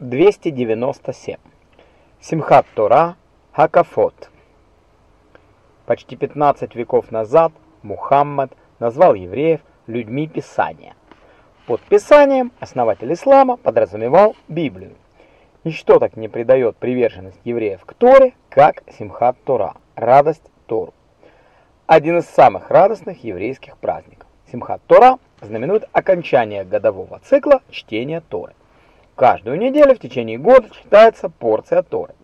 297. Симхат Тора Хакафот. Почти 15 веков назад Мухаммад назвал евреев людьми Писания. Под Писанием основатель ислама подразумевал Библию. Ничто так не придает приверженность евреев к Торе, как Симхат Тора, радость Тору. Один из самых радостных еврейских праздников. Симхат Тора знаменует окончание годового цикла чтения Торы. Каждую неделю в течение года читается порция Торы.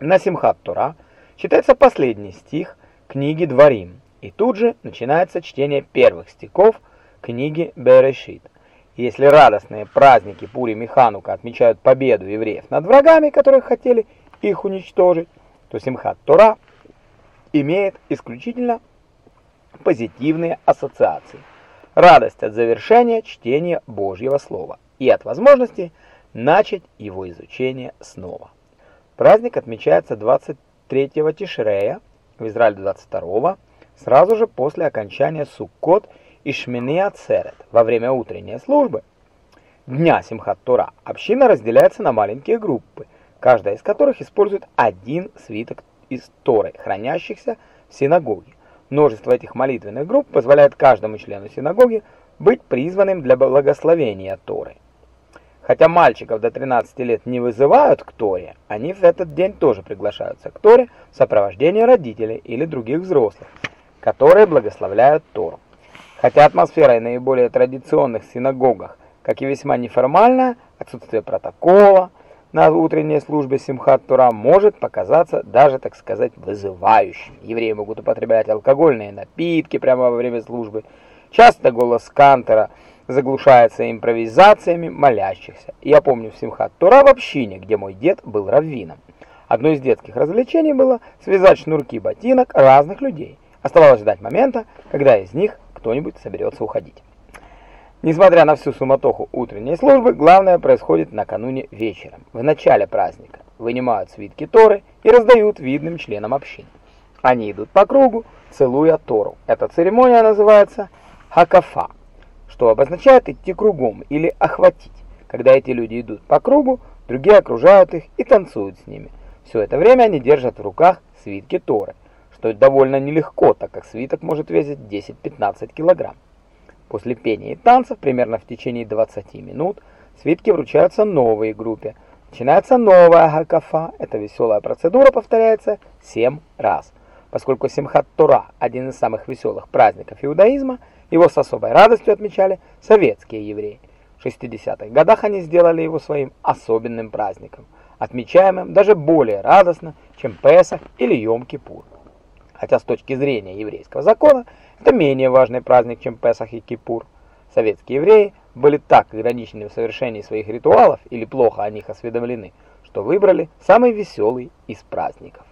На Симхат Тора читается последний стих книги Дворим, и тут же начинается чтение первых стихов книги Берешит. Если радостные праздники Пурим и Ханука отмечают победу евреев над врагами, которые хотели их уничтожить, то Симхат Тора имеет исключительно позитивные ассоциации. Радость от завершения чтения Божьего Слова и от возможности начать его изучение снова. Праздник отмечается 23 Тишрея, в Израиле 22 сразу же после окончания Суккот и Шмини Ацерет, во время утренней службы. Дня Симхат Тора община разделяется на маленькие группы, каждая из которых использует один свиток из Торы, хранящихся в синагоге. Множество этих молитвенных групп позволяет каждому члену синагоги быть призванным для благословения Торы. Хотя мальчиков до 13 лет не вызывают к Торе, они в этот день тоже приглашаются к Торе в сопровождении родителей или других взрослых, которые благословляют Тору. Хотя атмосфера в наиболее традиционных синагогах, как и весьма неформальная, отсутствие протокола на утренней службе Симхат Тора может показаться даже, так сказать, вызывающим. Евреи могут употреблять алкогольные напитки прямо во время службы. Часто голос кантора – заглушается импровизациями молящихся. Я помню в Симхат Тора в общине, где мой дед был раввином. Одно из детских развлечений было связать шнурки ботинок разных людей. Оставалось ждать момента, когда из них кто-нибудь соберется уходить. Несмотря на всю суматоху утренней службы, главное происходит накануне вечером. В начале праздника вынимают свитки Торы и раздают видным членам общины. Они идут по кругу, целуя Тору. Эта церемония называется хакафа что обозначает идти кругом или охватить. Когда эти люди идут по кругу, другие окружают их и танцуют с ними. Все это время они держат в руках свитки Торы, что довольно нелегко, так как свиток может весить 10-15 килограмм. После пения и танцев, примерно в течение 20 минут, свитки вручаются новой группе. Начинается новая хакафа. Эта веселая процедура повторяется 7 раз. Поскольку Симхат Тора – один из самых веселых праздников иудаизма, его с особой радостью отмечали советские евреи. В 60-х годах они сделали его своим особенным праздником, отмечаемым даже более радостно, чем Песах или Йом-Кипур. Хотя с точки зрения еврейского закона это менее важный праздник, чем Песах и Кипур. Советские евреи были так ограничены в совершении своих ритуалов или плохо о них осведомлены, что выбрали самый веселый из праздников.